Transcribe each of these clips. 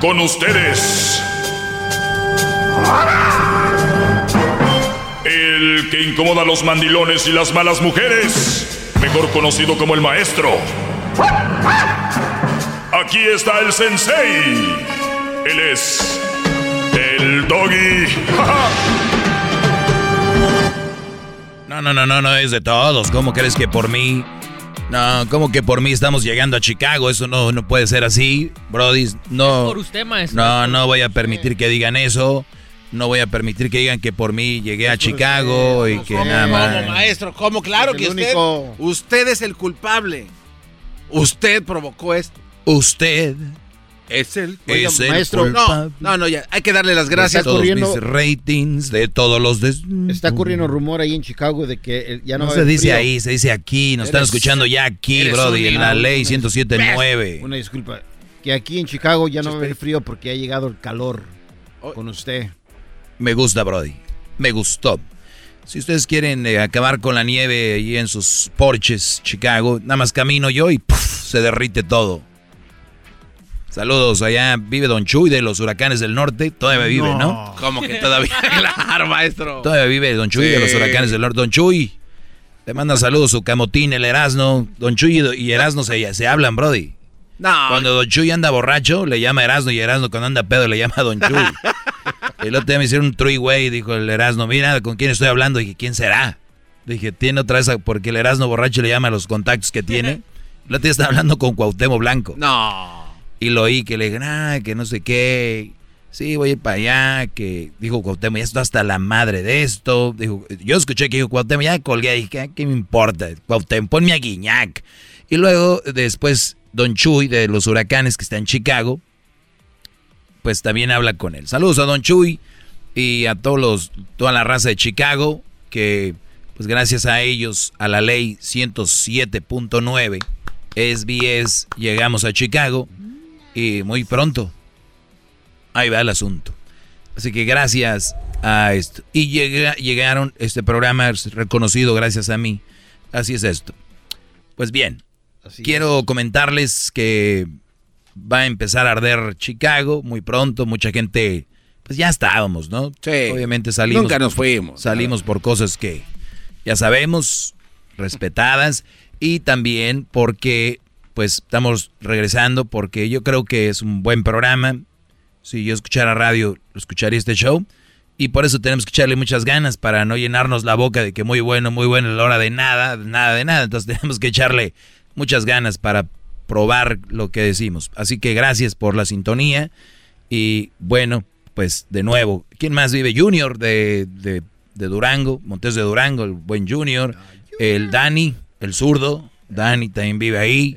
con ustedes. El que incomoda a los mandilones y las malas mujeres, mejor conocido como el maestro. Aquí está el sensei. Él es el doggy. no, no, no, no, no es de todos. ¿Cómo crees que por mí? No, ¿cómo que por mí estamos llegando a Chicago? Eso no, no puede ser así, Brody. No. por usted, maestro. No, no voy a permitir que digan eso. No voy a permitir que digan que por mí llegué a Chicago y que nada más. ¿Cómo, maestro? ¿Cómo? Claro que usted, usted es el culpable. Usted provocó esto. Usted es el, es el maestro. No, no, no, ya. Hay que darle las gracias. a todos mis ratings, de todos los. Está corriendo rumor ahí en Chicago de que ya no, no se dice ahí, se dice aquí. Nos están escuchando ya aquí, Brody, en la ley 107.9. Una disculpa. Que aquí en Chicago ya no va a haber frío porque ha llegado el calor oh. con usted. Me gusta, Brody. Me gustó. Si ustedes quieren eh, acabar con la nieve ahí en sus porches, Chicago, nada más camino yo y se derrite todo. Saludos, allá vive Don Chuy de los huracanes del norte. Todavía vive, ¿no? ¿Cómo que todavía? claro, maestro. Todavía vive Don Chuy de los huracanes del norte. Don Chuy, le manda saludos su camotín, el Erasno. Don Chuy y Erasno se, se hablan, Brody. No. Cuando Don Chuy anda borracho, le llama Erasno y Erasno cuando anda pedo le llama Don Chuy. el otro día me hicieron un three-way, dijo el Erasno, mira, ¿con quién estoy hablando? Dije, ¿quién será? Dije, tiene otra vez, porque el Erasno borracho le llama a los contactos que tiene. El otro día estaba hablando con Cuauhtémoc Blanco. No. Y lo oí que le dije, ah, que no sé qué. Sí, voy a ir para allá, que dijo Cuauhtémoc, ya está hasta la madre de esto. Dijo, yo escuché que dijo Cuauhtémoc, ya colgué, dije, ¿qué me importa? Cuauhtémoc, ponme a Guiñac. Y luego, después, Don Chuy de los huracanes que está en Chicago, pues también habla con él. Saludos a Don Chuy y a todos los, toda la raza de Chicago, que pues gracias a ellos, a la ley 107.9, SBS, llegamos a Chicago y muy pronto. Ahí va el asunto. Así que gracias a esto. Y llegaron, este programa es reconocido gracias a mí. Así es esto. Pues bien, quiero comentarles que va a empezar a arder Chicago muy pronto. Mucha gente, pues ya estábamos, ¿no? Sí. Obviamente salimos. Nunca nos fuimos. Salimos por cosas que ya sabemos, respetadas. Y también porque, pues estamos regresando, porque yo creo que es un buen programa. Si yo escuchara radio, escucharía este show. Y por eso tenemos que echarle muchas ganas para no llenarnos la boca de que muy bueno, muy bueno a la hora de nada, nada de nada. Entonces tenemos que echarle muchas ganas para probar lo que decimos. Así que gracias por la sintonía y bueno, pues de nuevo, ¿quién más vive? Junior de, de, Durango, Montes de Durango, el buen Junior, el Dani, el zurdo, Dani también vive ahí.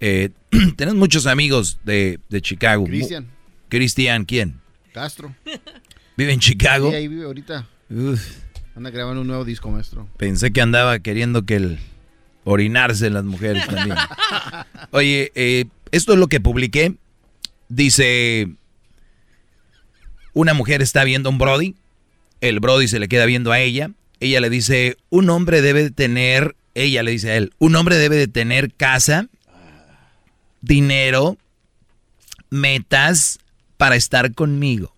Eh, tenemos muchos amigos de, de Chicago. Cristian. Cristian, ¿quién? Castro. ¿Vive en Chicago? Sí, ahí vive ahorita. Anda grabando un nuevo disco, maestro. Pensé que andaba queriendo que el orinarse las mujeres también. Oye, eh, esto es lo que publiqué. Dice, una mujer está viendo a un Brody, el Brody se le queda viendo a ella, ella le dice, un hombre debe de tener, ella le dice a él, un hombre debe de tener casa, dinero, metas para estar conmigo.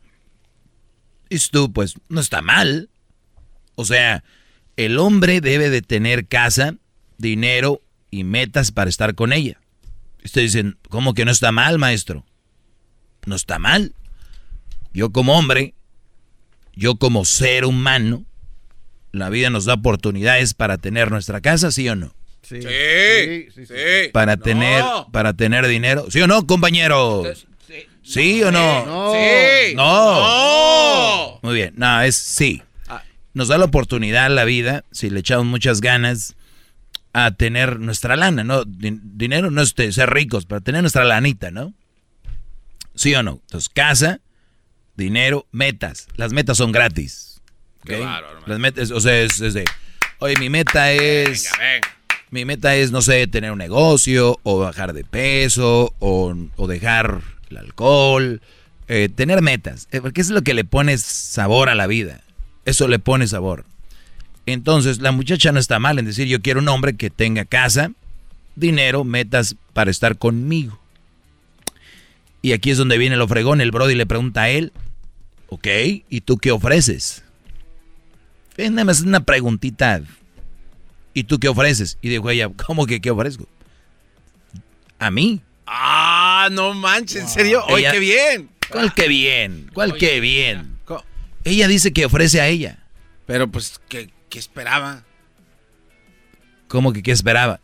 Y tú, pues, no está mal. O sea, el hombre debe de tener casa, dinero y metas para estar con ella. Ustedes dicen, ¿cómo que no está mal, maestro? No está mal. Yo como hombre, yo como ser humano, la vida nos da oportunidades para tener nuestra casa, ¿sí o no? Sí, sí, sí. Para tener, para tener dinero, ¿sí o no, compañeros? Sí, o no? No. Sí. No. no. Muy bien, no, es sí. Ah. Nos da la oportunidad la vida, si le echamos muchas ganas, a tener nuestra lana, ¿no? dinero no es ser ricos, pero tener nuestra lanita, ¿no? ¿Sí o no? Entonces, casa, dinero, metas. Las metas son gratis. ¿okay? Las metas, o sea, es, de, oye, mi meta es... Venga, venga. Mi meta es, no sé, tener un negocio, o bajar de peso, o, dejar el alcohol. Eh, tener metas, eh, porque es lo que le pone sabor a la vida. Eso le pone sabor. Entonces, la muchacha no está mal en decir, yo quiero un hombre que tenga casa, dinero, metas para estar conmigo. Y aquí es donde viene el ofregón. El Brody le pregunta a él, ok, ¿y tú qué ofreces? Es una preguntita. ¿Y tú qué ofreces? Y dijo ella, ¿cómo que qué ofrezco? A mí. Ah, no manches, ¿en serio? Oye, qué bien. ¿Cuál qué bien? ¿Cuál qué bien? Ella dice que ofrece a ella. Pero pues, ¿qué, qué esperaba? ¿Cómo que qué esperaba?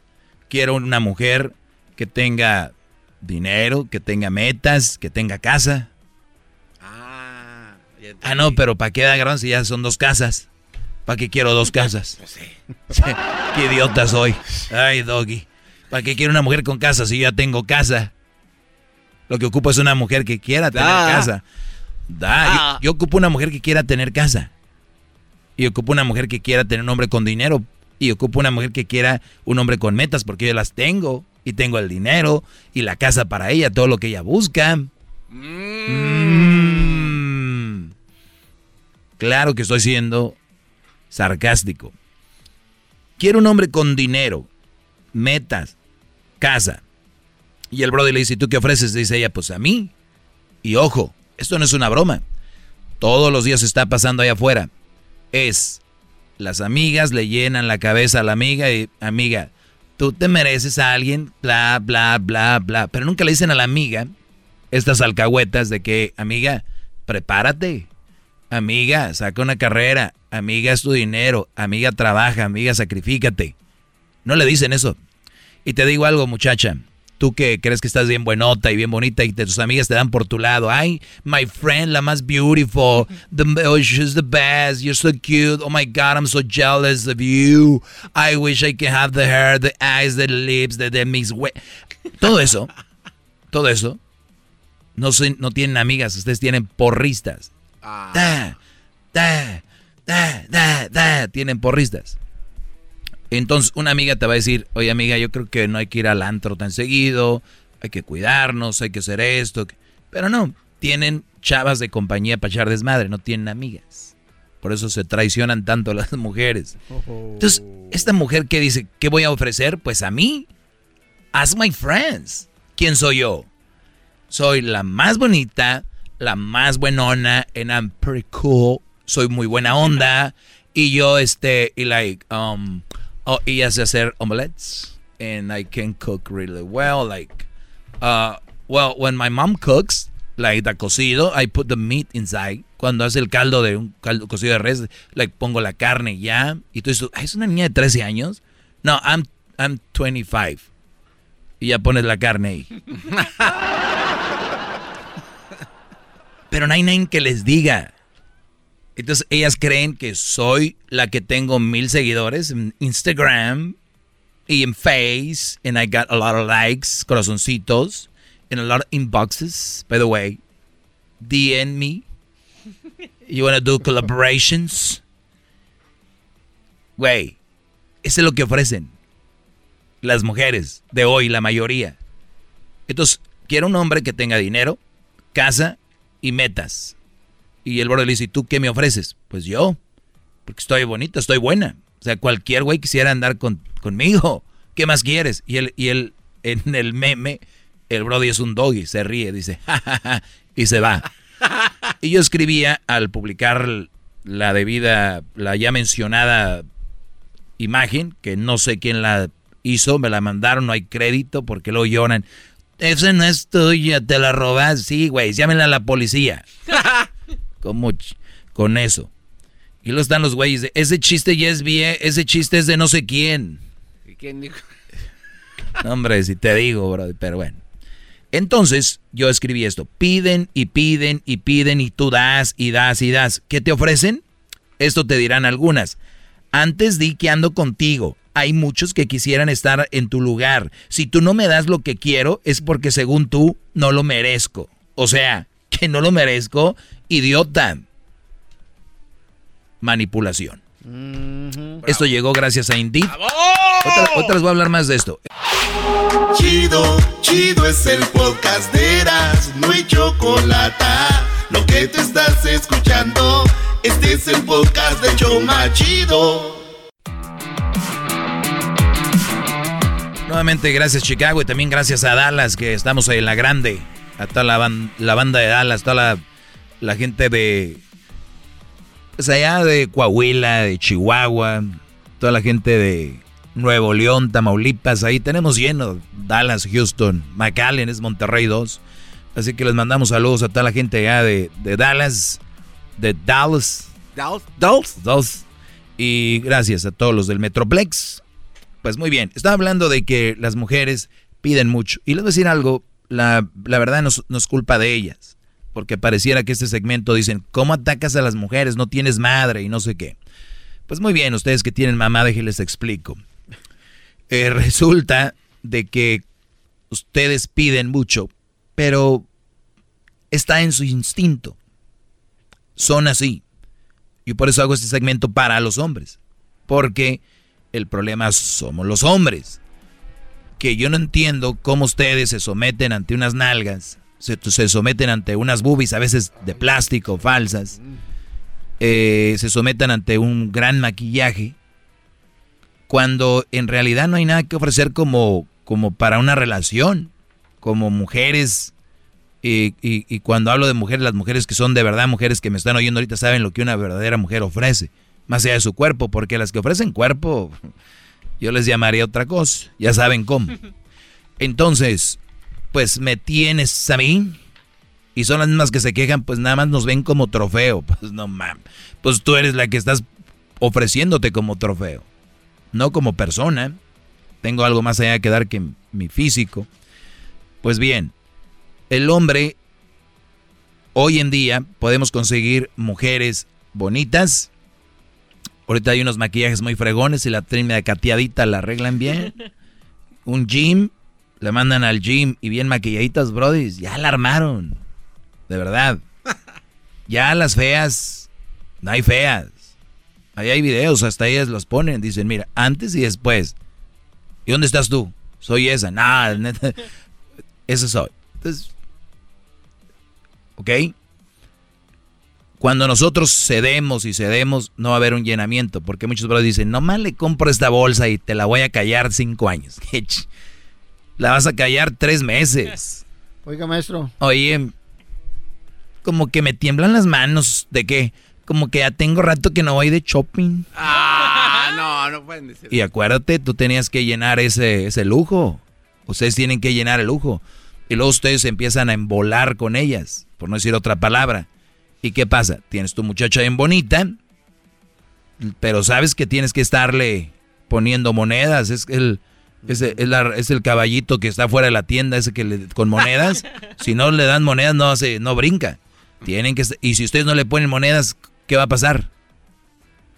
Quiero una mujer que tenga dinero, que tenga metas, que tenga casa. Ah, ah no, pero ¿para qué da si ya son dos casas? ¿Para qué quiero dos casas? Pues sí. qué idiota soy. Ay, doggy. ¿Para qué quiero una mujer con casa si yo ya tengo casa? Lo que ocupo es una mujer que quiera tener casa. Da, yo, ocupo una mujer que quiera tener casa. Y ocupo una mujer que quiera tener un hombre con dinero. Y ocupo una mujer que quiera un hombre con metas porque yo las tengo. Y tengo el dinero y la casa para ella, todo lo que ella busca. Mm. Claro que estoy siendo sarcástico. Quiero un hombre con dinero, metas, casa. Y el brother le dice, ¿y tú qué ofreces? Dice ella, pues a mí. Y ojo, esto no es una broma. Todos los días está pasando allá afuera. Es, las amigas le llenan la cabeza a la amiga y, amiga, tú te mereces a alguien, bla, bla, bla, bla. Pero nunca le dicen a la amiga estas alcahuetas de que, amiga, prepárate. Amiga, saca una carrera. Amiga, es tu dinero. Amiga, trabaja. Amiga, sacrifícate. No le dicen eso. Y te digo algo, muchacha tú que crees que estás bien buenota y bien bonita y tus amigas te dan por tu lado. Ay, my friend, la más beautiful. The, oh, she's the best. You're so cute. Oh my God, I'm so jealous of you. I wish I could have the hair, the eyes, the lips, the, the mix. Todo eso, todo eso, no, no tienen amigas, ustedes tienen porristas. Ah. Tienen porristas. Entonces una amiga te va a decir, oye amiga, yo creo que no hay que ir al antro tan seguido, hay que cuidarnos, hay que hacer esto. Pero no, tienen chavas de compañía para echar desmadre, no tienen amigas. Por eso se traicionan tanto las mujeres. Entonces, esta mujer que dice, ¿qué voy a ofrecer? Pues a mí, as my friends. ¿Quién soy yo? Soy la más bonita, la más buenona, and I'm pretty cool. Soy muy buena onda. Y yo, este, y like, um, Oh, y hace hacer omelets. And I can cook really well. Like, uh, well, when my mom cooks, like the cocido, I put the meat inside. Cuando hace el caldo de un caldo cocido de res, like pongo la carne ya. Y tú dices, ¿es una niña de 13 años? No, I'm, I'm 25. Y ya pones la carne ahí. Pero no hay nadie que les diga. Entonces ellas creen que soy la que tengo mil seguidores en Instagram y en Face, and I got a lot of likes, corazoncitos, and a lot of inboxes. By the way, DM me. You wanna do collaborations? Güey, eso es lo que ofrecen las mujeres de hoy, la mayoría. Entonces, quiero un hombre que tenga dinero, casa y metas. Y el brother le dice, ¿y tú qué me ofreces? Pues yo, porque estoy bonita, estoy buena. O sea, cualquier güey quisiera andar con, conmigo. ¿Qué más quieres? Y él, y él, en el meme, el brody es un doggy, se ríe, dice, ja, y se va. Y yo escribía al publicar la debida, la ya mencionada imagen, que no sé quién la hizo, me la mandaron, no hay crédito porque luego lloran. Esa no es tuya, te la robas. Sí, güey, llámenla a la policía. ¿Cómo con eso? Y luego están los güeyes de, ese chiste ya es bien, ese chiste es de no sé quién. ¿Quién dijo? hombre, si te digo, bro, pero bueno. Entonces, yo escribí esto, piden y piden y piden y tú das y das y das. ¿Qué te ofrecen? Esto te dirán algunas. Antes di que ando contigo. Hay muchos que quisieran estar en tu lugar. Si tú no me das lo que quiero, es porque según tú no lo merezco. O sea, que no lo merezco idiota. Manipulación. Esto llegó gracias a Indeed. otras voy a hablar más de esto. Chido, chido es el podcast de Eras, no hay chocolate. Lo que te estás escuchando, este es el podcast de Choma Chido. Nuevamente gracias Chicago y también gracias a Dallas que estamos ahí en la grande. a toda la, la banda de Dallas, toda la, la gente de... Pues allá de Coahuila, de Chihuahua, toda la gente de Nuevo León, Tamaulipas, ahí tenemos lleno. Dallas, Houston, McAllen es Monterrey 2. Así que les mandamos saludos a toda la gente allá de, de Dallas, de Dallas. Dallas. Dallas. Dallas. Y gracias a todos los del Metroplex. Pues muy bien, estaba hablando de que las mujeres piden mucho. Y les voy a decir algo, la, verdad no, no, es culpa de ellas. Porque pareciera que este segmento dicen, ¿cómo atacas a las mujeres? No tienes madre y no sé qué. Pues muy bien, ustedes que tienen mamá, déjenles explico. Eh, resulta de que ustedes piden mucho, pero está en su instinto. Son así. Y por eso hago este segmento para los hombres. Porque el problema somos los hombres. Que yo no entiendo cómo ustedes se someten ante unas nalgas, se, someten ante unas boobies a veces de plástico, falsas, eh, se someten ante un gran maquillaje cuando en realidad no hay nada que ofrecer como, como para una relación, como mujeres. Y, y, cuando hablo de mujeres, las mujeres que son de verdad mujeres que me están oyendo ahorita saben lo que una verdadera mujer ofrece, más allá de su cuerpo, porque las que ofrecen cuerpo, yo les llamaría otra cosa, ya saben cómo. Entonces, pues me tienes a mí, y son las mismas que se quejan, pues nada más nos ven como trofeo. Pues no mames. Pues tú eres la que estás ofreciéndote como trofeo no como persona. Tengo algo más allá que dar que mi físico. Pues bien, el hombre, hoy en día podemos conseguir mujeres bonitas. Ahorita hay unos maquillajes muy fregones y la de cateadita la arreglan bien. Un gym, le mandan al gym y bien maquilladitas, brody, ya la armaron. De verdad. Ya las feas, no hay feas. Ahí hay videos, hasta ellas los ponen, dicen, mira, antes y después. ¿Y dónde estás tú? Soy esa. Nada, neta. Eso soy. Entonces, ¿ok? Cuando nosotros cedemos y cedemos, no va a haber un llenamiento, porque muchos brothers dicen, nomás le compro esta bolsa y te la voy a callar cinco años. la vas a callar tres meses. Oiga, maestro. Oye, como que me tiemblan las manos de qué como que ya tengo rato que no voy de shopping. Ah, no, no pueden decir. Y acuérdate, tú tenías que llenar ese, ese lujo. Ustedes tienen que llenar el lujo. Y luego ustedes empiezan a embolar con ellas, por no decir otra palabra. ¿Y qué pasa? Tienes tu muchacha bien bonita, pero sabes que tienes que estarle poniendo monedas. Es el, es es, el caballito que está fuera de la tienda, ese que le, con monedas. si no le dan monedas, no, hace, no brinca. Tienen que, y si ustedes no le ponen monedas, ¿qué va a pasar?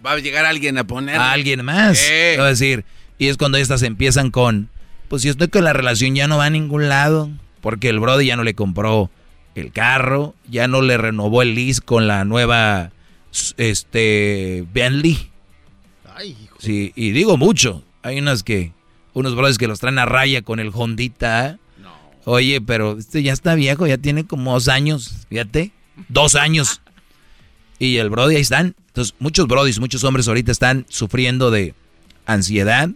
Va a llegar alguien a poner. A alguien más. Va a decir. Y es cuando estas empiezan con, pues si estoy con la relación ya no va a ningún lado, porque el brother ya no le compró el carro, ya no le renovó el lease con la nueva, este, Bentley. Ay, hijo. Sí, y digo mucho. Hay unas que, unos brothers que los traen a raya con el Hondita. No. Oye, pero este ya está viejo, ya tiene como dos años, fíjate. Dos años. Y el Brody ahí están. Entonces, muchos Brodys, muchos hombres ahorita están sufriendo de ansiedad,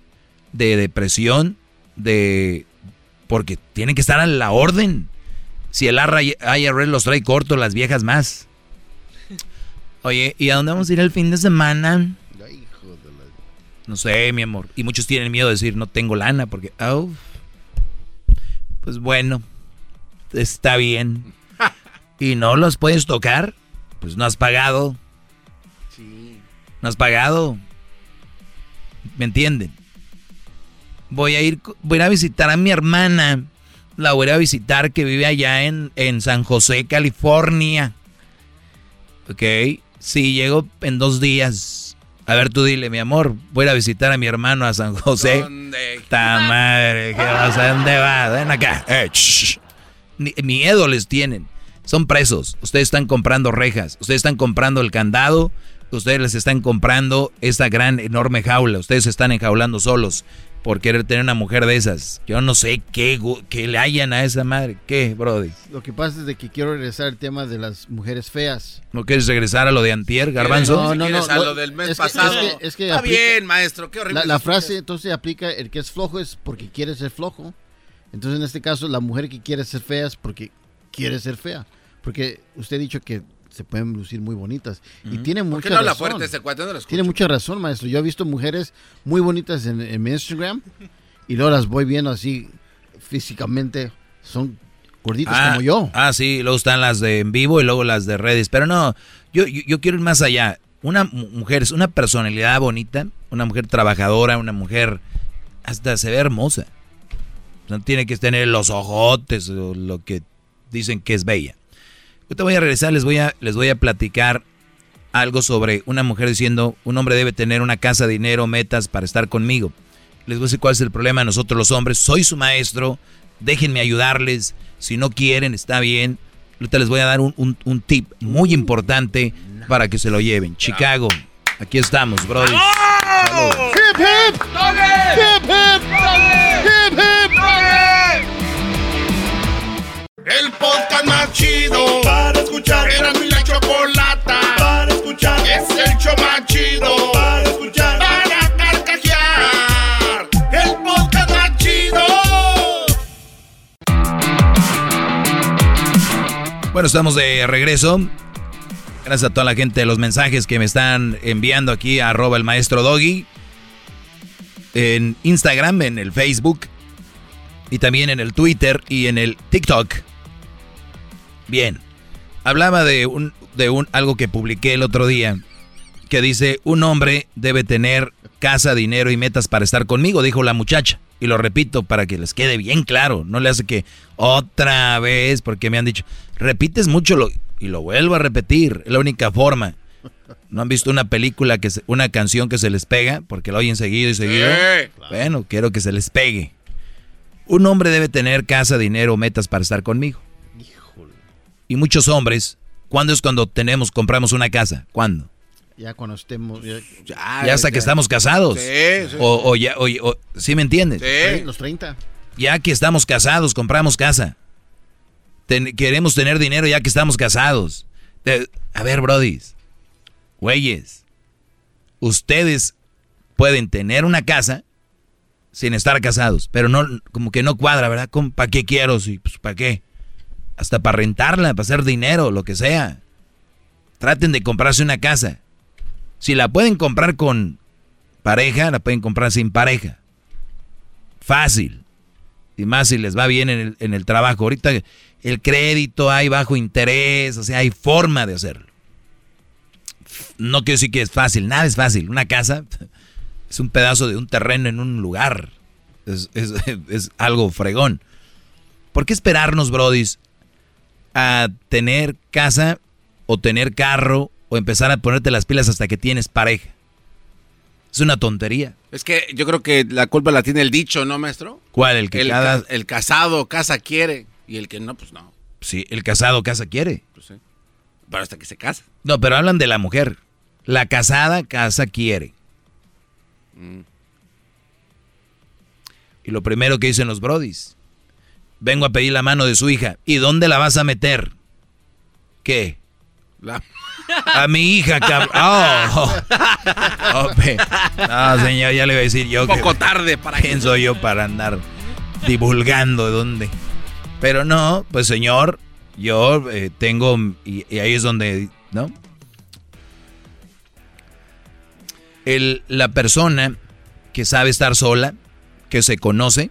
de depresión, de... Porque tienen que estar a la orden. Si el IRS los trae corto, las viejas más. Oye, ¿y a dónde vamos a ir el fin de semana? No sé, mi amor. Y muchos tienen miedo de decir, no tengo lana, porque... Oh, pues bueno, está bien. ¿Y no los puedes tocar? Pues no has pagado. Sí. No has pagado. ¿Me entienden? Voy a ir, voy a, visitar a mi hermana. La voy a visitar que vive allá en, en San José, California. Ok. Sí, llego en dos días. A ver, tú dile, mi amor, voy a visitar a mi hermano a San José. ¿Dónde? Ta madre, ¿qué vas a dónde vas? Ven acá. Eh, miedo les tienen. Son presos. Ustedes están comprando rejas. Ustedes están comprando el candado. Ustedes les están comprando esta gran, enorme jaula. Ustedes se están enjaulando solos por querer tener una mujer de esas. Yo no sé qué, qué le hayan a esa madre. ¿Qué, Brody? Lo que pasa es de que quiero regresar al tema de las mujeres feas. ¿No quieres regresar a lo de Antier, Garbanzo? No, no, no. A lo del mes pasado. Es que, Está bien, maestro. Qué horrible. La, frase entonces aplica, el que es flojo es porque quiere ser flojo. Entonces en este caso la mujer que quiere ser fea es porque quiere ser fea. Porque usted ha dicho que se pueden lucir muy bonitas. Y tiene mucha no razón. fuerte ese cuate? No tiene mucha razón, maestro. Yo he visto mujeres muy bonitas en, en mi Instagram y luego las voy viendo así físicamente. Son gorditas ah, como yo. Ah, sí, luego están las de en vivo y luego las de redes. Pero no, yo, yo, quiero ir más allá. Una mujer es una personalidad bonita, una mujer trabajadora, una mujer hasta se ve hermosa. No tiene que tener los ojotes o lo que dicen que es bella. Yo te voy a regresar, les voy a, les voy a platicar algo sobre una mujer diciendo, un hombre debe tener una casa, dinero, metas para estar conmigo. Les voy a decir cuál es el problema de nosotros los hombres. Soy su maestro, déjenme ayudarles. Si no quieren, está bien. Ahorita les voy a dar un, tip muy importante para que se lo lleven. Chicago, aquí estamos, bro. ¡Hip, hip! ¡Hip, hip! ¡Hip, hip! El podcast más chido para escuchar. Era mi la chocolata para escuchar. Es el show más chido para escuchar. Bueno, estamos de regreso. Gracias a toda la gente de los mensajes que me están enviando aquí a arroba el maestro Doggy. En Instagram, en el Facebook. Y también en el Twitter y en el TikTok. Bien. Hablaba de un, de un algo que publiqué el otro día. Que dice, un hombre debe tener casa, dinero y metas para estar conmigo, dijo la muchacha. Y lo repito para que les quede bien claro. No le hace que otra vez, porque me han dicho, repites mucho lo, y lo vuelvo a repetir. Es la única forma. ¿No han visto una película, que una canción que se les pega? Porque lo oyen seguido y seguido. Bueno, quiero que se les pegue. Un hombre debe tener casa, dinero, metas para estar conmigo. Y muchos hombres, ¿cuándo es cuando tenemos, compramos una casa? ¿Cuándo? Ya cuando estemos. Ya, hasta que estamos casados. Sí, O, ya, o, ¿sí me entiendes? Sí. Los 30. Ya que estamos casados, compramos casa. queremos tener dinero ya que estamos casados. a ver, brodis. Güeyes. Ustedes pueden tener una casa sin estar casados, pero no, como que no cuadra, ¿verdad? ¿Para qué quiero? Sí, pues, ¿para qué? Hasta para rentarla, para hacer dinero, lo que sea. Traten de comprarse una casa. Si la pueden comprar con pareja, la pueden comprar sin pareja. Fácil. Y más si les va bien en el, trabajo. Ahorita el crédito hay bajo interés, o sea, hay forma de hacerlo. No quiero decir que es fácil, nada es fácil. Una casa es un pedazo de un terreno en un lugar. Es, es algo fregón. ¿Por qué esperarnos, brodis, a tener casa o tener carro o empezar a ponerte las pilas hasta que tienes pareja. Es una tontería. Es que yo creo que la culpa la tiene el dicho, ¿no, maestro? ¿Cuál? El que el, el casado casa quiere y el que no, pues no. Sí, el casado casa quiere. Pues sí. Pero hasta que se casa. No, pero hablan de la mujer. La casada casa quiere. Mm. Y lo primero que dicen los brodis. Vengo a pedir la mano de su hija. ¿Y dónde la vas a meter? ¿Qué? La... A mi hija, cabrón. Oh. oh no, señor, ya le voy a decir yo. Un poco tarde para ¿Quién soy yo para andar divulgando de dónde? Pero no, pues señor, yo eh, tengo. Y, ahí es donde. ¿No? El, la persona que sabe estar sola, que se conoce,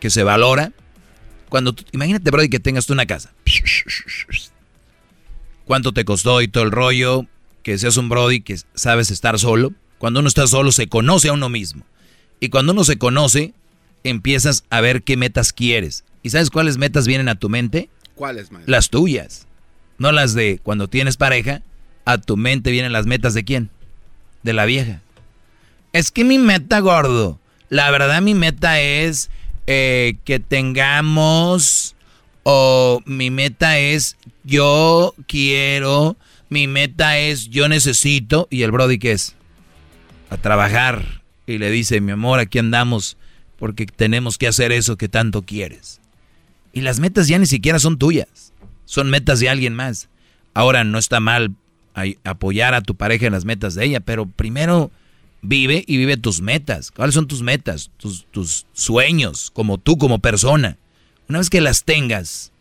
que se valora. Cuando imagínate, Brody, que tengas tú una casa cuánto te costó y todo el rollo, que seas un Brody que sabes estar solo. Cuando uno está solo se conoce a uno mismo. Y cuando uno se conoce, empiezas a ver qué metas quieres. ¿Y sabes cuáles metas vienen a tu mente? ¿Cuáles, Las tuyas. No las de cuando tienes pareja, a tu mente vienen las metas de quién? De la vieja. Es que mi meta, gordo, la verdad mi meta es eh, que tengamos o mi meta es yo quiero, mi meta es yo necesito y el Brody qué es? A trabajar y le dice, mi amor, aquí andamos porque tenemos que hacer eso que tanto quieres. Y las metas ya ni siquiera son tuyas, son metas de alguien más. Ahora no está mal apoyar a tu pareja en las metas de ella, pero primero vive y vive tus metas. ¿Cuáles son tus metas? Tus, tus sueños, como tú como persona. Una vez que las tengas,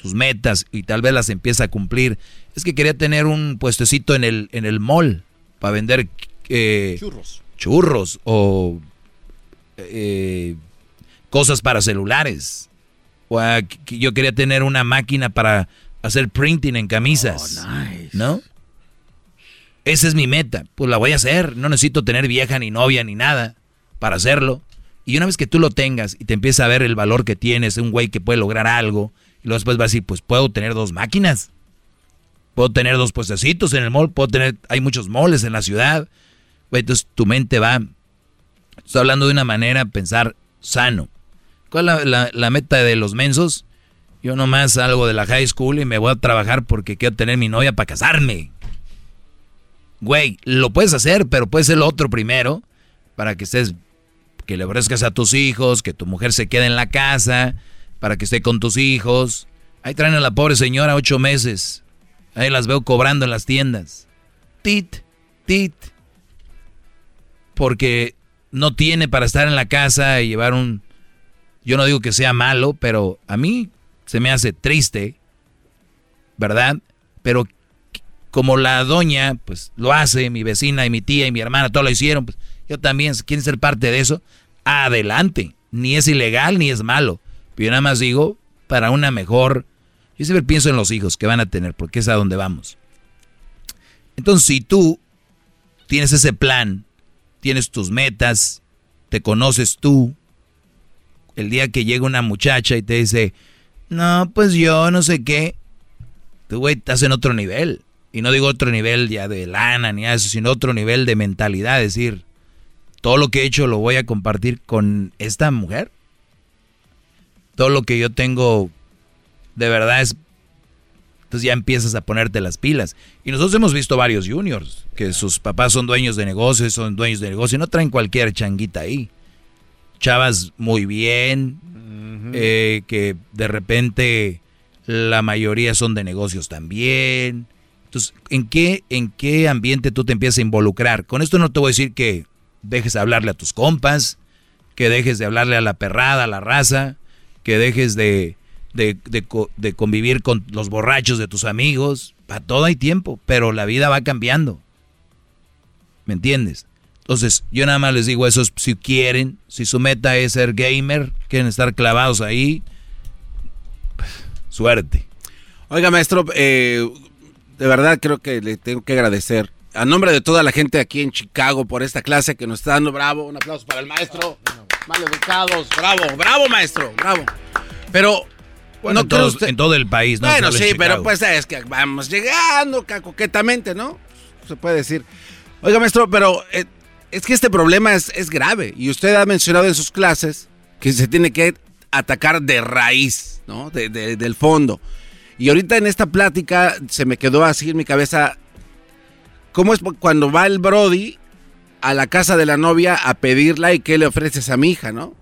tus metas y tal vez las empieza a cumplir. Es que quería tener un puestecito en el, en el mall para vender eh, churros. churros o eh, cosas para celulares. O yo quería tener una máquina para hacer printing en camisas. Oh, ¿No? Esa es mi meta. Pues la voy a hacer. No necesito tener vieja ni novia ni nada para hacerlo. Y una vez que tú lo tengas y te empieza a ver el valor que tienes, un güey que puede lograr algo, y luego después vas a decir, pues puedo tener dos máquinas. Puedo tener dos puestecitos en el mall, puedo tener, hay muchos moles en la ciudad. entonces tu mente va, estoy hablando de una manera, pensar sano. ¿Cuál es la, meta de los mensos? Yo nomás salgo de la high school y me voy a trabajar porque quiero tener mi novia para casarme. Güey, lo puedes hacer, pero puedes ser otro primero para que estés, que le ofrezcas a tus hijos, que tu mujer se quede en la casa, para que esté con tus hijos. Ahí traen a la pobre señora ocho meses. Ahí las veo cobrando en las tiendas. Tit, tit. Porque no tiene para estar en la casa y llevar un... Yo no digo que sea malo, pero a mí se me hace triste, ¿verdad? Pero como la doña, pues lo hace, mi vecina y mi tía y mi hermana, todo lo hicieron, pues yo también, quiero ser parte de eso, adelante. Ni es ilegal ni es malo. Pero yo nada más digo, para una mejor... Yo siempre pienso en los hijos que van a tener, porque es a donde vamos. Entonces, si tú tienes ese plan, tienes tus metas, te conoces tú, el día que llega una muchacha y te dice, no, pues yo no sé qué, tú, güey, estás en otro nivel. Y no digo otro nivel ya de lana ni eso, sino otro nivel de mentalidad, es decir, todo lo que he hecho lo voy a compartir con esta mujer todo lo que yo tengo de verdad es... Entonces ya empiezas a ponerte las pilas. Y nosotros hemos visto varios juniors, que sus papás son dueños de negocios, son dueños de negocios, no traen cualquier changuita ahí. Chavas muy bien, eh, que de repente la mayoría son de negocios también. Entonces, ¿en qué, ¿en qué ambiente tú te empiezas a involucrar? Con esto no te voy a decir que dejes de hablarle a tus compas, que dejes de hablarle a la perrada, a la raza, que dejes de, de, convivir con los borrachos de tus amigos. Para todo hay tiempo, pero la vida va cambiando. ¿Me entiendes? Entonces, yo nada más les digo eso, si quieren, si su meta es ser gamer, quieren estar clavados ahí, suerte. Oiga, maestro, eh, de verdad creo que le tengo que agradecer a nombre de toda la gente aquí en Chicago por esta clase que nos está dando bravo. Un aplauso para el maestro mal educados. Bravo, bravo, maestro, bravo. Pero bueno, no en, todo el país, ¿no? Bueno, sí, pero pues es que vamos llegando coquetamente, ¿no? Se puede decir. Oiga, maestro, pero eh, es que este problema es, es, grave. Y usted ha mencionado en sus clases que se tiene que atacar de raíz, ¿no? del fondo. Y ahorita en esta plática se me quedó así en mi cabeza. ¿Cómo es cuando va el Brody a la casa de la novia a pedirla y qué le ofreces a mi hija, ¿no?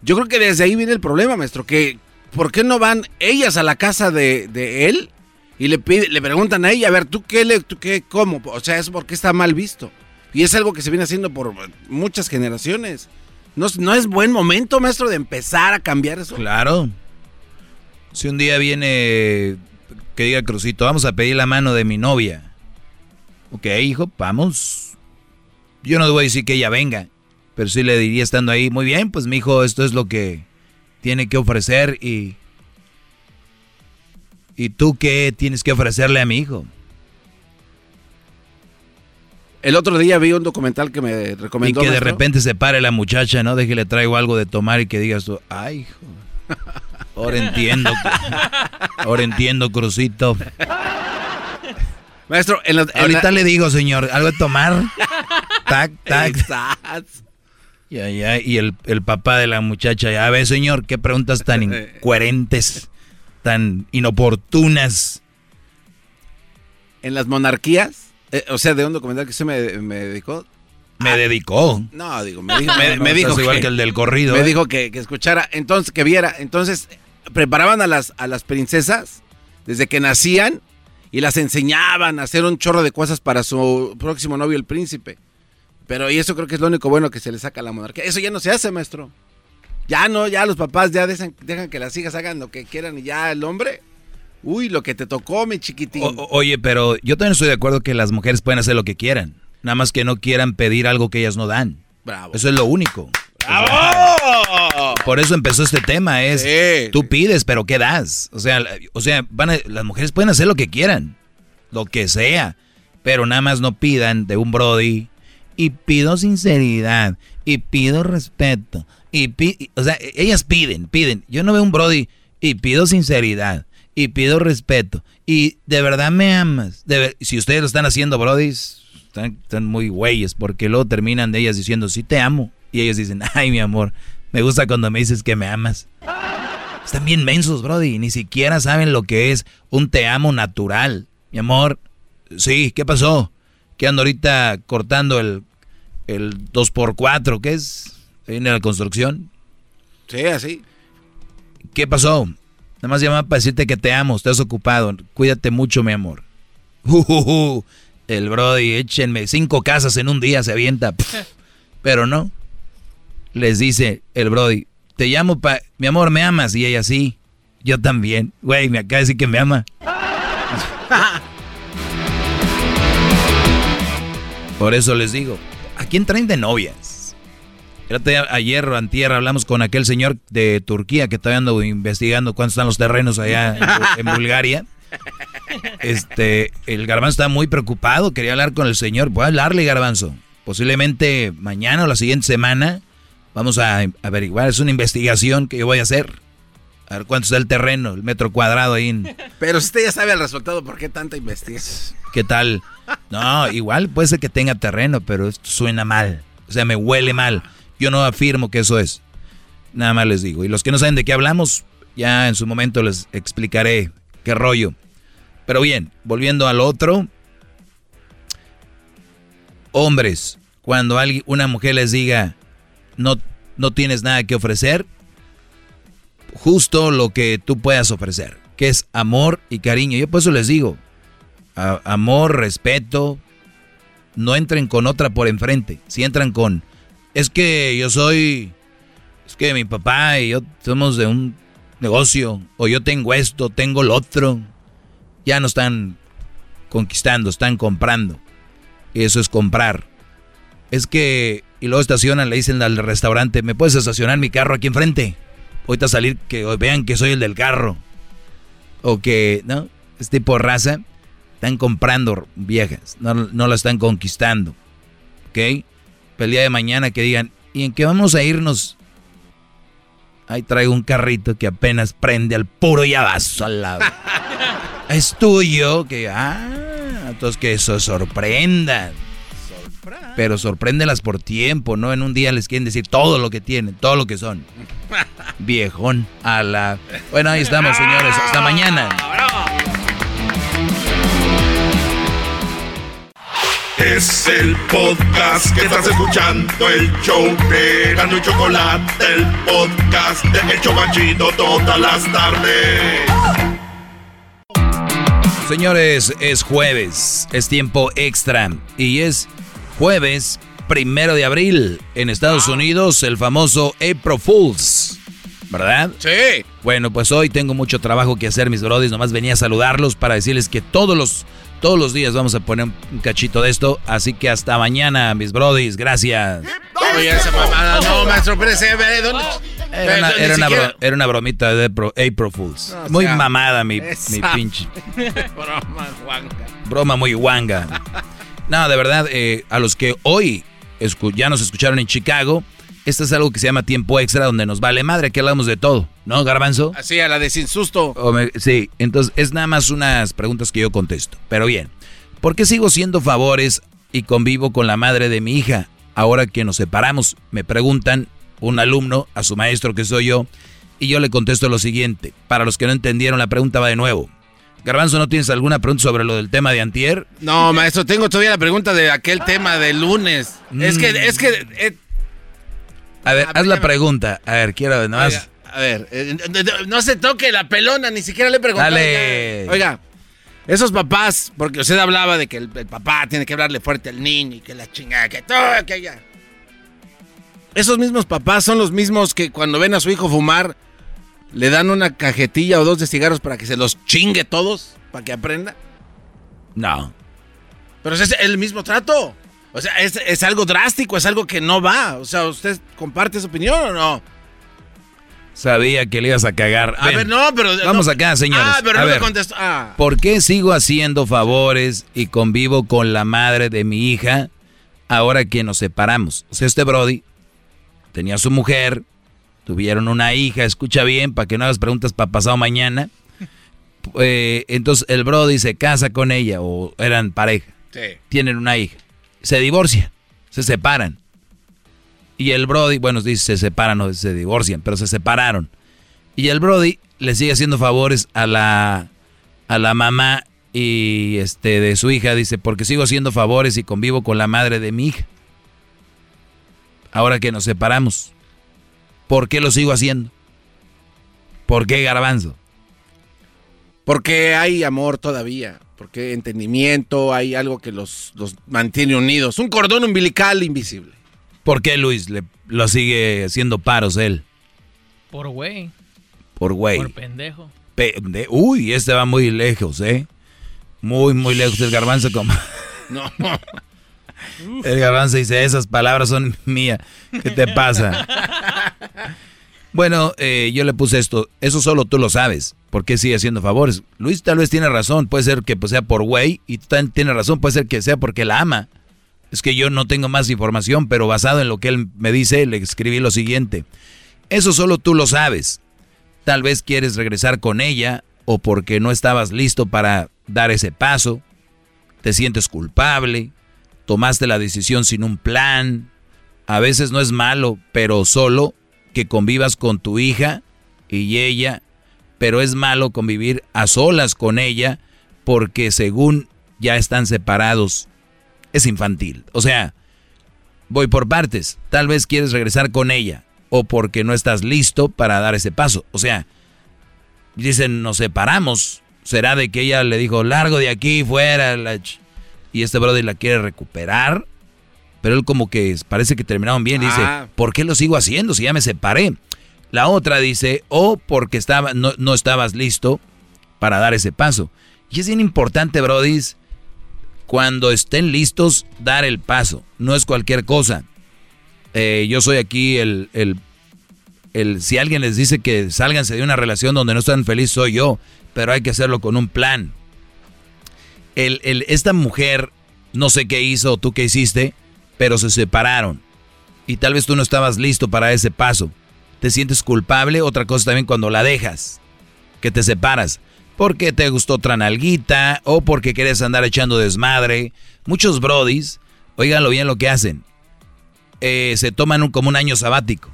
Yo creo que desde ahí viene el problema, maestro, que ¿por qué no van ellas a la casa de, él y le, le preguntan a ella, a ver, ¿tú qué, le, tú qué, cómo? O sea, es porque está mal visto. Y es algo que se viene haciendo por muchas generaciones. ¿No, ¿No es buen momento, maestro, de empezar a cambiar eso? Claro. Si un día viene, que diga Crucito, vamos a pedir la mano de mi novia. Ok, hijo, vamos yo no voy a decir que ella venga, pero sí le diría estando ahí, muy bien, pues mi hijo, esto es lo que tiene que ofrecer y... ¿Y tú qué tienes que ofrecerle a mi hijo? El otro día vi un documental que me recomendó. Y que de repente se pare la muchacha, ¿no? De que le traigo algo de tomar y que digas tú, ay, hijo. Ahora entiendo. ahora entiendo, Crucito. Maestro, en ahorita le digo, señor, algo de tomar. tac, tac. Ya, ya, y el, papá de la muchacha, ya ve, señor, qué preguntas tan incoherentes, tan inoportunas. En las monarquías, eh, o sea, de un documental que se me, dedicó. ¿Me dedicó? No, digo, me dijo, me, dijo igual que, el del corrido. Me ¿eh? dijo que, que, escuchara, entonces, que viera. Entonces, preparaban a las, a las princesas desde que nacían y las enseñaban a hacer un chorro de cosas para su próximo novio, el príncipe. Pero y eso creo que es lo único bueno que se le saca a la monarquía. Eso ya no se hace, maestro. Ya no, ya los papás ya dejan, dejan que las hijas hagan lo que quieran y ya el hombre Uy, lo que te tocó, mi chiquitín. oye, pero yo también estoy de acuerdo que las mujeres pueden hacer lo que quieran. Nada más que no quieran pedir algo que ellas no dan. Bravo. Eso es lo único. ¡Bravo! Por eso empezó este tema, es Sí. tú pides, pero ¿qué das? O sea, o sea, van a- las mujeres pueden hacer lo que quieran, lo que sea, pero nada más no pidan de un brody y pido sinceridad y pido respeto y pi- o sea, ellas piden, piden. Yo no veo un brody y pido sinceridad y pido respeto y de verdad me amas. De si ustedes lo están haciendo, brodis, están, están muy güeyes porque luego terminan de ellas diciendo sí te amo y ellos dicen ay mi amor, me gusta cuando me dices que me amas. Están bien mensos, Brody. Ni siquiera saben lo que es un te amo natural. Mi amor, sí, ¿qué pasó? Que ando ahorita cortando el, el 2x4, ¿qué es? En la construcción. Sí, así. ¿Qué pasó? Nada más llamaba para decirte que te amo, estás ocupado. Cuídate mucho, mi amor. Ujuju. El Brody, échenme cinco casas en un día, se avienta. Pff. Pero no. Les dice el Brody, te llamo para... Mi amor, ¿me amas? Y ella sí. Yo también. Güey, me acaba de decir que me ama. Por eso les digo, ¿a quién traen de novias? Ayer o antier hablamos con aquel señor de Turquía que todavía ando investigando cuántos están los terrenos allá en, en Bulgaria. Este, el garbanzo está muy preocupado, quería hablar con el señor. Voy a hablarle, garbanzo. Posiblemente mañana o la siguiente semana vamos a averiguar. Es una investigación que yo voy a hacer. A ver cuánto está el terreno, el metro cuadrado ahí en... Pero si usted ya sabe el resultado, ¿por qué tanta investigación? ¿Qué tal? No, igual puede ser que tenga terreno, pero esto suena mal. O sea, me huele mal. Yo no afirmo que eso es. Nada más les digo. Y los que no saben de qué hablamos, ya en su momento les explicaré qué rollo. Pero bien, volviendo al otro. Hombres, cuando alguien, una mujer les diga, no, no tienes nada que ofrecer, justo lo que tú puedas ofrecer, que es amor y cariño. Yo por eso les digo, amor, respeto, no entren con otra por enfrente. Si entran con, es que yo soy, es que mi papá y yo somos de un negocio, o yo tengo esto, tengo lo otro, ya no están conquistando, están comprando. Eso es comprar. Es que, y luego estacionan, le dicen al restaurante, ¿me puedes estacionar mi carro aquí enfrente? Ahorita salir que vean que soy el del carro. O que, ¿no? Este tipo de raza están comprando viejas, no, no la están conquistando. ¿Ok? El día de mañana que digan, ¿y en qué vamos a irnos? Ahí traigo un carrito que apenas prende al puro llavazo al lado. es tuyo, que, ah, entonces que eso sorprendan. Pero sorpréndelas por tiempo, ¿no? En un día les quieren decir todo lo que tienen, todo lo que son. Viejón, a la... Bueno, ahí estamos, señores. Hasta mañana. Es el podcast que estás escuchando, el show de Gano y Chocolate, el podcast de El Chobachito todas las tardes. Señores, es jueves, es tiempo extra y es jueves primero de abril en Estados Unidos, el famoso April Fools, ¿verdad? Sí. Bueno, pues hoy tengo mucho trabajo que hacer, mis brodis. Nomás venía a saludarlos para decirles que todos los, todos los días vamos a poner un cachito de esto. Así que hasta mañana, mis brodis. Gracias. Oye, esa mamada, no, maestro, espérese, ¿de ¿dónde? Era una, era una siquiera- bro- era una bromita de April, April Fools. No, muy sea, mamada, mi, mi pinche. Broma, Juan. Broma muy guanga. No, de verdad, eh, a los que hoy escu- ya nos escucharon en Chicago, este es algo que se llama tiempo extra, donde nos vale madre, aquí hablamos de todo, ¿no, Garbanzo? Así, a la de sin susto. Me- sí, entonces es nada más unas preguntas que yo contesto. Pero bien, ¿por qué sigo siendo favores y convivo con la madre de mi hija? Ahora que nos separamos, me preguntan un alumno a su maestro que soy yo, y yo le contesto lo siguiente. Para los que no entendieron, la pregunta va de nuevo. Garbanzo, ¿no tienes alguna pregunta sobre lo del tema de antier? No, maestro, tengo todavía la pregunta de aquel tema del lunes. Es que, es que... eh, A ver, haz la pregunta. A ver, quiero nada más. oiga, a ver, eh, no- no- no se toque la pelona, ni siquiera le he preguntado. Dale. Oiga, esos papás, porque usted hablaba de que el, el papá tiene que hablarle fuerte al niño y que la chingada, que todo, que ya. Esos mismos papás son los mismos que cuando ven a su hijo fumar, le dan una cajetilla o dos de cigarros para que se los chingue todos, para que aprenda. No. Pero es el mismo trato. O sea, es, es algo drástico, es algo que no va. O sea, ¿usted comparte esa opinión o no? Sabía que le ibas a cagar. A ver, no, pero. Vamos no. acá, señores. Ah, pero a no ver, me contestó. Ah. ¿Por qué sigo haciendo favores y convivo con la madre de mi hija ahora que nos separamos? O sea, este Brody tenía su mujer, tuvieron una hija, escucha bien, para que no hagas preguntas para pasado mañana. Eh, entonces el Brody se casa con ella, o eran pareja, Sí. tienen una hija, se divorcian, se separan. Y el Brody, bueno, dice se separan, no se divorcian, pero se separaron. Y el Brody le sigue haciendo favores a la, a la mamá y este de su hija, dice, porque sigo haciendo favores y convivo con la madre de mi hija. Ahora que nos separamos, ¿por qué lo sigo haciendo? ¿Por qué garbanzo? Porque hay amor todavía. Porque entendimiento, hay algo que los, los mantiene unidos. Un cordón umbilical invisible. ¿Por qué Luis le, lo sigue haciendo paros él? Por güey. Por güey. Por pendejo. Pe- de- uy, este va muy lejos, ¿eh? Muy, muy lejos del garbanzo como... No. El garbanzo dice, esas palabras son mías. ¿Qué te pasa? Bueno, eh, yo le puse esto. Eso solo tú lo sabes. ¿Por qué sigue haciendo favores? Luis tal vez tiene razón. Puede ser que pues, sea por güey. Y también tienes razón. Puede ser que sea porque la ama. Es que yo no tengo más información, pero basado en lo que él me dice, le escribí lo siguiente. Eso solo tú lo sabes. Tal vez quieres regresar con ella o porque no estabas listo para dar ese paso. Te sientes culpable. Tomaste la decisión sin un plan. A veces no es malo, pero solo que convivas con tu hija y ella, pero es malo convivir a solas con ella porque según ya están separados, es infantil. O sea, voy por partes. Tal vez quieres regresar con ella o porque no estás listo para dar ese paso. O sea, dicen, nos separamos. ¿Será de que ella le dijo, largo de aquí, fuera? la ch-?" y este brother la quiere recuperar. Pero él como que parece que terminaron bien. Dice, Ah. ¿por qué lo sigo haciendo si ya me separé? La otra dice, o porque estaba, no, no estabas listo para dar ese paso. Y es bien importante, brodis, cuando estén listos, dar el paso. No es cualquier cosa. Eh, yo soy aquí el, el, el- Si alguien les dice que sálganse de una relación donde no están felices, soy yo. Pero hay que hacerlo con un plan. El, el- esta mujer, no sé qué hizo o tú qué hiciste, pero se separaron. Y tal vez tú no estabas listo para ese paso. Te sientes culpable. Otra cosa también cuando la dejas, que te separas. Porque te gustó otra nalguita o porque quieres andar echando desmadre. Muchos brodis, oíganlo bien lo que hacen. Eh, se toman como un año sabático.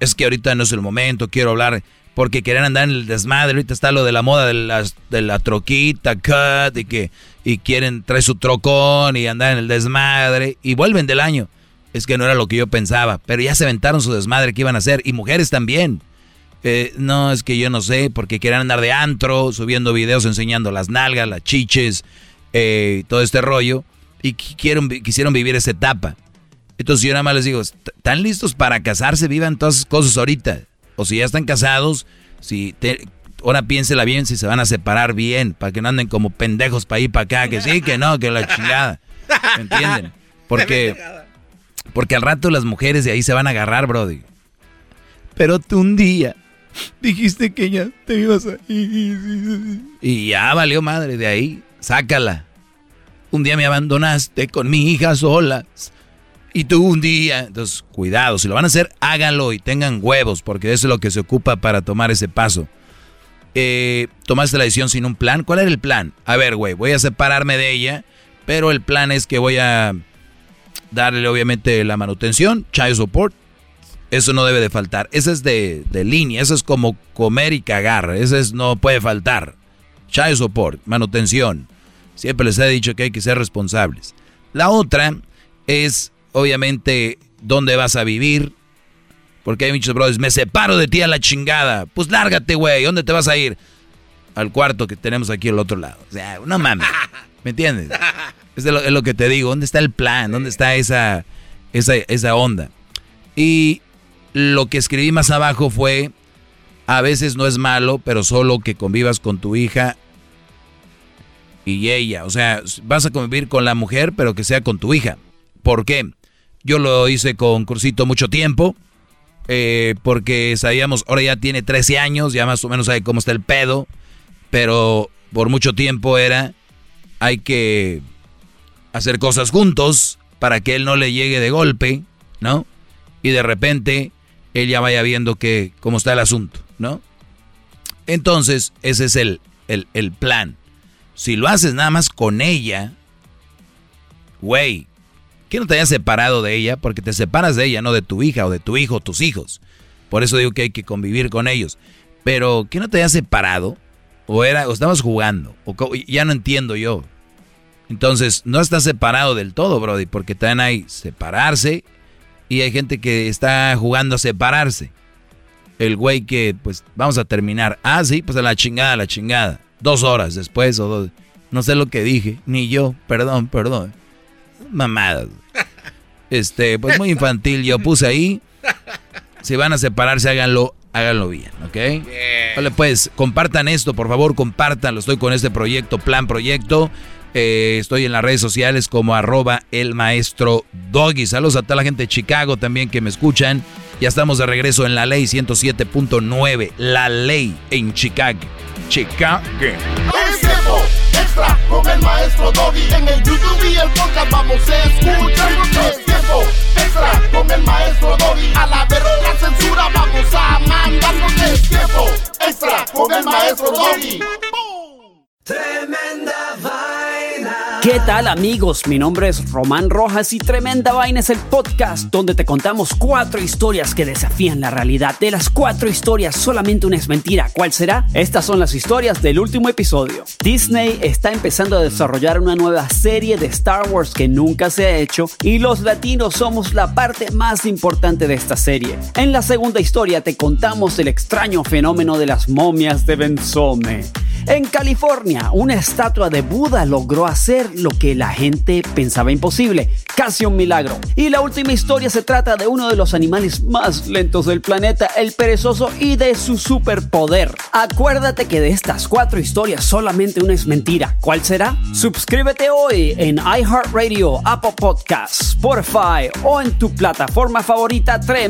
Es que ahorita no es el momento, quiero hablar. Porque quieren andar en el desmadre. Ahorita está lo de la moda de, las, de la troquita, cut, y que y quieren traer su trocón y andar en el desmadre. Y vuelven del año. Es que no era lo que yo pensaba. Pero ya se aventaron su desmadre que iban a hacer. Y mujeres también. Eh, no, es que yo no sé, porque quieren andar de antro, subiendo videos enseñando las nalgas, las chiches, eh, todo este rollo. Y qui- quieren vi- quisieron vivir esa etapa. Entonces yo nada más les digo, "Est- ¿están listos para casarse? Vivan todas esas cosas ahorita. O si ya están casados, si te- ahora piénsela bien si se van a separar bien, para que no anden como pendejos para ir para acá, que sí, que no, que la chingada. ¿Me entienden? Porque, porque al rato las mujeres de ahí se van a agarrar, Brody. Pero tú un día dijiste que ya te ibas a ir. Y ya valió madre de ahí. Sácala. Un día me abandonaste con mi hija sola. Y tú un día. Entonces, cuidado. Si lo van a hacer, háganlo y tengan huevos, porque eso es lo que se ocupa para tomar ese paso. Eh, tomaste la decisión sin un plan. ¿Cuál era el plan? A ver, güey, voy a separarme de ella, pero el plan es que voy a darle obviamente la manutención, child support. Eso no debe de faltar. Ese es de, de línea, eso es como comer y cagar. Ese es, no puede faltar. Child support, manutención. Siempre les he dicho que hay que ser responsables. La otra es, obviamente, dónde vas a vivir. Porque hay muchos brothers, me separo de ti a la chingada. Pues lárgate, güey. ¿Dónde te vas a ir? Al cuarto que tenemos aquí al otro lado. O sea, no mames. ¿Me entiendes? Es, de lo, es lo que te digo. ¿Dónde está el plan? ¿Dónde está esa, esa, esa onda? Y lo que escribí más abajo fue, A veces no es malo, pero solo que convivas con tu hija y ella. O sea, vas a convivir con la mujer, pero que sea con tu hija. ¿Por qué? Yo lo hice con Cursito mucho tiempo. Eh, porque sabíamos, ahora ya tiene 13 años, ya más o menos sabe cómo está el pedo. Pero por mucho tiempo era, hay que hacer cosas juntos para que él no le llegue de golpe, ¿no? Y de repente él ya vaya viendo que cómo está el asunto, ¿no? Entonces, ese es el, el, el plan. Si lo haces nada más con ella, güey, que no te hayas separado de ella, porque te separas de ella, no de tu hija o de tu hijo o tus hijos. Por eso digo que hay que convivir con ellos. Pero que no te hayas separado, o era, o estabas jugando, o ya no entiendo yo. Entonces, no estás separado del todo, Brody, porque también hay separarse y hay gente que está jugando a separarse. El güey que, pues, vamos a terminar. Ah, sí, pues a la chingada, a la chingada dos horas después o dos. No sé lo que dije, ni yo, perdón, perdón. Mamadas. Este, pues muy infantil, yo puse ahí. Si van a separarse, háganlo, háganlo bien, ¿ok? Vale, pues, compartan esto, por favor, compártanlo. Estoy con este proyecto, Plan Proyecto. Eh, estoy en las redes sociales como arroba el maestro Doggy. Saludos a toda la gente de Chicago también que me escuchan. Ya estamos de regreso en la ley 107.9. La ley en Chicago. Chicago. Tiempo extra con el maestro Doggy. En el YouTube y el podcast vamos a escuchar. Es tiempo extra con el maestro Doggy. A la verga la censura vamos a mandar. Es tiempo extra con el maestro Doggy. Tremenda vaina. ¿Qué tal amigos? Mi nombre es Román Rojas y Tremenda Vaina es el podcast donde te contamos cuatro historias que desafían la realidad. De las cuatro historias, solamente una es mentira. ¿Cuál será? Estas son las historias del último episodio. Disney está empezando a desarrollar una nueva serie de Star Wars que nunca se ha hecho y los latinos somos la parte más importante de esta serie. En la segunda historia te contamos el extraño fenómeno de las momias de Benzome. En California, una estatua de Buda logró hacer lo que la gente pensaba imposible, casi un milagro. Y la última historia se trata de uno de los animales más lentos del planeta, el perezoso, y de su superpoder. Acuérdate que de estas cuatro historias solamente una es mentira. ¿Cuál será? Suscríbete hoy en iHeartRadio, Apple Podcasts, Spotify o en tu plataforma favorita tremenda